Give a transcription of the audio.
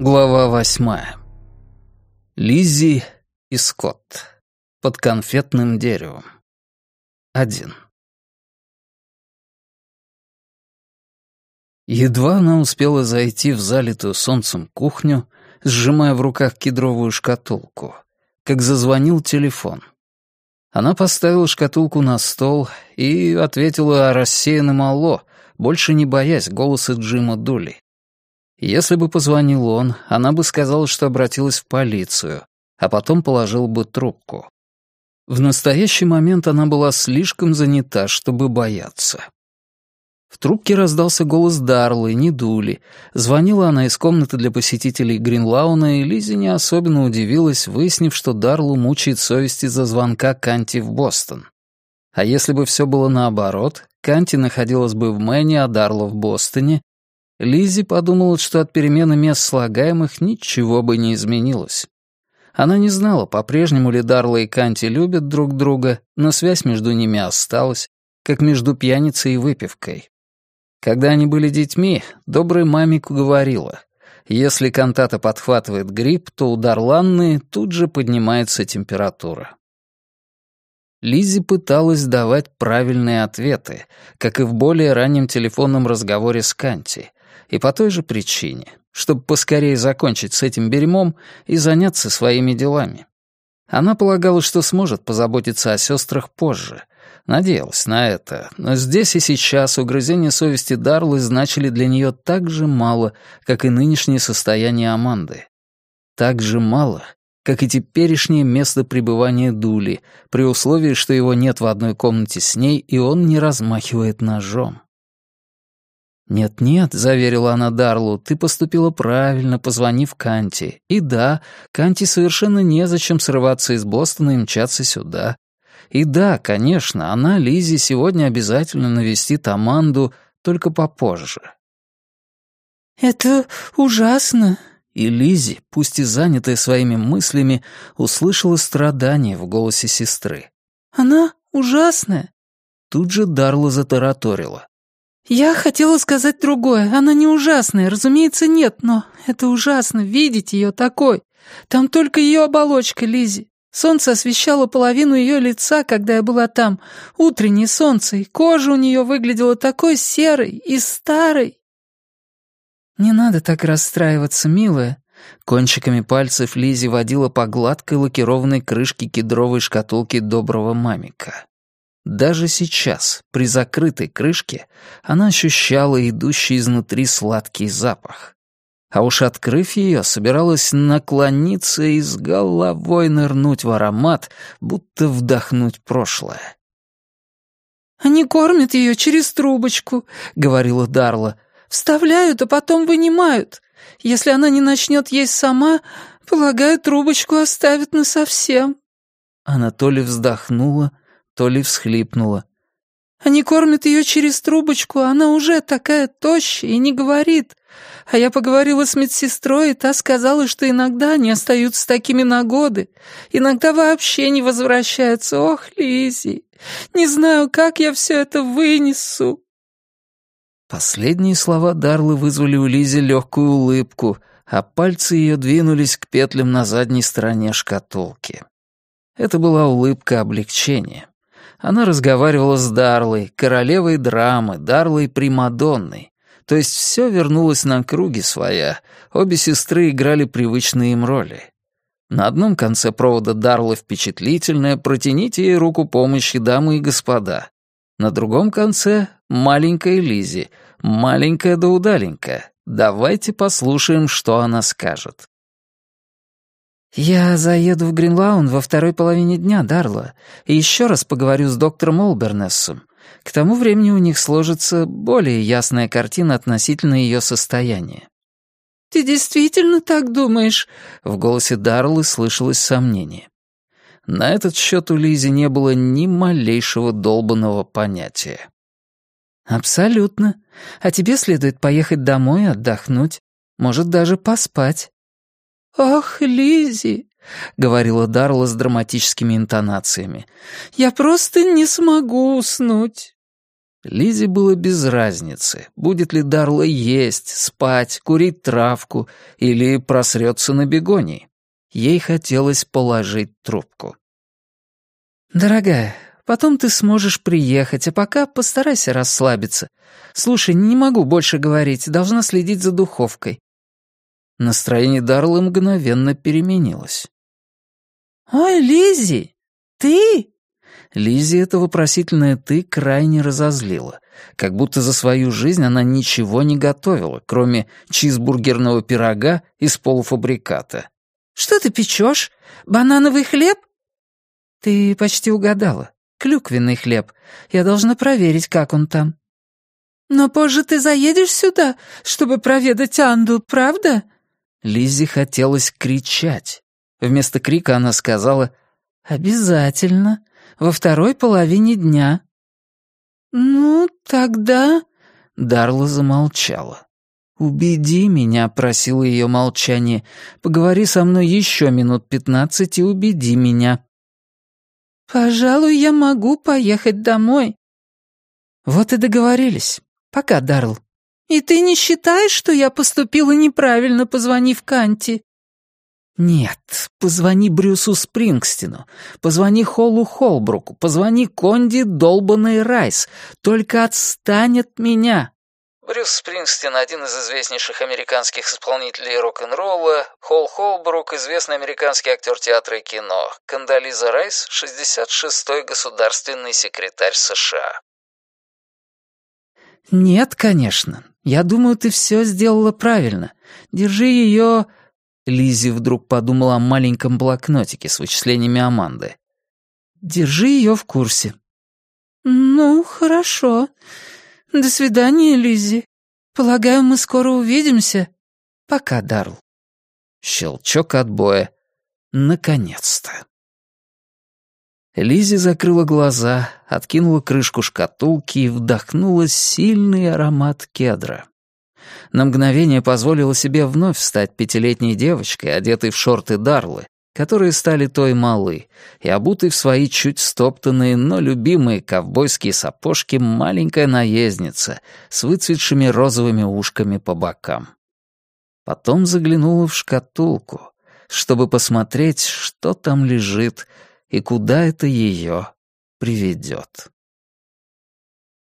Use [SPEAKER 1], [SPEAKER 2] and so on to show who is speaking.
[SPEAKER 1] Глава восьмая. Лиззи и Скотт. Под конфетным деревом. Один. Едва она успела зайти в залитую солнцем кухню, сжимая в руках кедровую шкатулку, как зазвонил телефон. Она поставила шкатулку на стол и ответила рассеянным «Алло», больше не боясь голоса Джима Дули. Если бы позвонил он, она бы сказала, что обратилась в полицию, а потом положила бы трубку. В настоящий момент она была слишком занята, чтобы бояться. В трубке раздался голос Дарлы, не Дули. Звонила она из комнаты для посетителей Гринлауна, и Лизи не особенно удивилась, выяснив, что Дарлу мучает совесть из-за звонка Канти в Бостон. А если бы все было наоборот, Канти находилась бы в Мэне, а Дарла в Бостоне, Лизи подумала, что от перемены мест слагаемых ничего бы не изменилось. Она не знала, по-прежнему ли Дарла и Канти любят друг друга, но связь между ними осталась, как между пьяницей и выпивкой. Когда они были детьми, добрая мамик говорила, если кантата подхватывает грипп, то у Дарланны тут же поднимается температура. Лизи пыталась давать правильные ответы, как и в более раннем телефонном разговоре с Канти, и по той же причине, чтобы поскорее закончить с этим беремом и заняться своими делами. Она полагала, что сможет позаботиться о сестрах позже. Надеялась на это, но здесь и сейчас угрызения совести Дарлы значили для нее так же мало, как и нынешнее состояние Аманды. Так же мало, как и теперешнее место пребывания Дули, при условии, что его нет в одной комнате с ней, и он не размахивает ножом. «Нет-нет», — заверила она Дарлу, — «ты поступила правильно, позвонив Канти. И да, Канти совершенно незачем срываться из Бостона и мчаться сюда. И да, конечно, она, Лизи, сегодня обязательно навестит Аманду, только попозже».
[SPEAKER 2] «Это ужасно»,
[SPEAKER 1] и Лизи, пусть и занятая своими мыслями, услышала страдание в голосе сестры.
[SPEAKER 2] «Она ужасная».
[SPEAKER 1] Тут же Дарла затараторила.
[SPEAKER 2] «Я хотела сказать другое. Она не ужасная, разумеется, нет, но это ужасно, видеть ее такой. Там только ее оболочка, Лизи. Солнце освещало половину ее лица, когда я была там. Утреннее солнце, и кожа у нее выглядела такой серой и старой».
[SPEAKER 1] «Не надо так расстраиваться, милая». Кончиками пальцев Лизи водила по гладкой лакированной крышке кедровой шкатулки доброго мамика. Даже сейчас, при закрытой крышке, она ощущала идущий изнутри сладкий запах. А уж открыв ее, собиралась наклониться и с головой нырнуть в аромат, будто вдохнуть прошлое.
[SPEAKER 2] «Они кормят ее через трубочку», — говорила Дарла. «Вставляют, а потом вынимают. Если она не начнет есть сама, полагаю, трубочку оставят насовсем».
[SPEAKER 1] Она то ли вздохнула, то ли всхлипнула.
[SPEAKER 2] «Они кормят ее через трубочку, а она уже такая тощая и не говорит. А я поговорила с медсестрой, и та сказала, что иногда они остаются такими на годы, иногда вообще не возвращаются. Ох, Лизи, не знаю, как я все это вынесу».
[SPEAKER 1] Последние слова Дарлы вызвали у Лизи легкую улыбку, а пальцы ее двинулись к петлям на задней стороне шкатулки. Это была улыбка облегчения. Она разговаривала с Дарлой, королевой драмы, Дарлой Примадонной. То есть все вернулось на круги своя, обе сестры играли привычные им роли. На одном конце провода Дарла впечатлительная, протяните ей руку помощи, дамы и господа. На другом конце — маленькая Лизи, маленькая да удаленькая. Давайте послушаем, что она скажет.
[SPEAKER 2] «Я заеду в Гринлаун во второй половине дня, Дарла, и еще раз поговорю с доктором Олбернессом. К тому времени у них сложится более ясная картина относительно ее состояния». «Ты действительно так думаешь?» В голосе Дарлы слышалось сомнение.
[SPEAKER 1] На этот счет у Лизи не было ни малейшего долбанного понятия.
[SPEAKER 2] «Абсолютно. А тебе следует поехать домой отдохнуть. Может, даже поспать. «Ах, Лизи, говорила Дарла с драматическими интонациями, — «я просто не смогу уснуть».
[SPEAKER 1] Лизе было без разницы, будет ли Дарла есть, спать, курить травку или просрется на бегонии. Ей хотелось положить трубку.
[SPEAKER 2] «Дорогая, потом ты сможешь приехать, а пока постарайся расслабиться. Слушай, не могу больше говорить, должна следить за духовкой».
[SPEAKER 1] Настроение Дарлы мгновенно переменилось.
[SPEAKER 2] «Ой, Лиззи, ты?»
[SPEAKER 1] Лизи это вопросительное «ты» крайне разозлило, как будто за свою жизнь она ничего не готовила, кроме чизбургерного пирога из полуфабриката.
[SPEAKER 2] «Что ты печешь? Банановый хлеб?» «Ты почти угадала. Клюквенный хлеб. Я должна проверить, как он там». «Но позже ты заедешь сюда, чтобы проведать Анду, правда?»
[SPEAKER 1] Лизе хотелось кричать. Вместо крика она сказала «Обязательно во второй половине дня».
[SPEAKER 2] «Ну, тогда...»
[SPEAKER 1] Дарла замолчала. «Убеди меня», — просила ее молчание. «Поговори со мной еще минут пятнадцать и убеди меня».
[SPEAKER 2] «Пожалуй, я могу поехать домой».
[SPEAKER 1] «Вот и договорились. Пока, Дарл».
[SPEAKER 2] «И ты не считаешь, что я поступила неправильно, позвонив Канти?»
[SPEAKER 1] «Нет, позвони Брюсу Спрингстину, позвони Холлу Холбруку, позвони Конди долбанный Райс, только отстань от меня!» Брюс Спрингстин — один из известнейших американских исполнителей рок-н-ролла, Холл Холбрук — известный американский актер театра и кино, Кандализа Райс — 66-й государственный секретарь США. «Нет, конечно. Я думаю, ты все сделала правильно. Держи ее Лизи вдруг подумала о маленьком блокнотике с вычислениями Аманды. «Держи ее в курсе».
[SPEAKER 2] «Ну, хорошо. До свидания, Лизи. Полагаю, мы скоро увидимся».
[SPEAKER 1] «Пока, Дарл». Щелчок отбоя. Наконец-то. Лизи закрыла глаза, откинула крышку шкатулки и вдохнула сильный аромат кедра на мгновение позволила себе вновь стать пятилетней девочкой, одетой в шорты Дарлы, которые стали той малы, и обутой в свои чуть стоптанные, но любимые ковбойские сапожки маленькая наездница с выцветшими розовыми ушками по бокам. Потом заглянула в шкатулку, чтобы посмотреть, что там лежит и куда это ее приведет.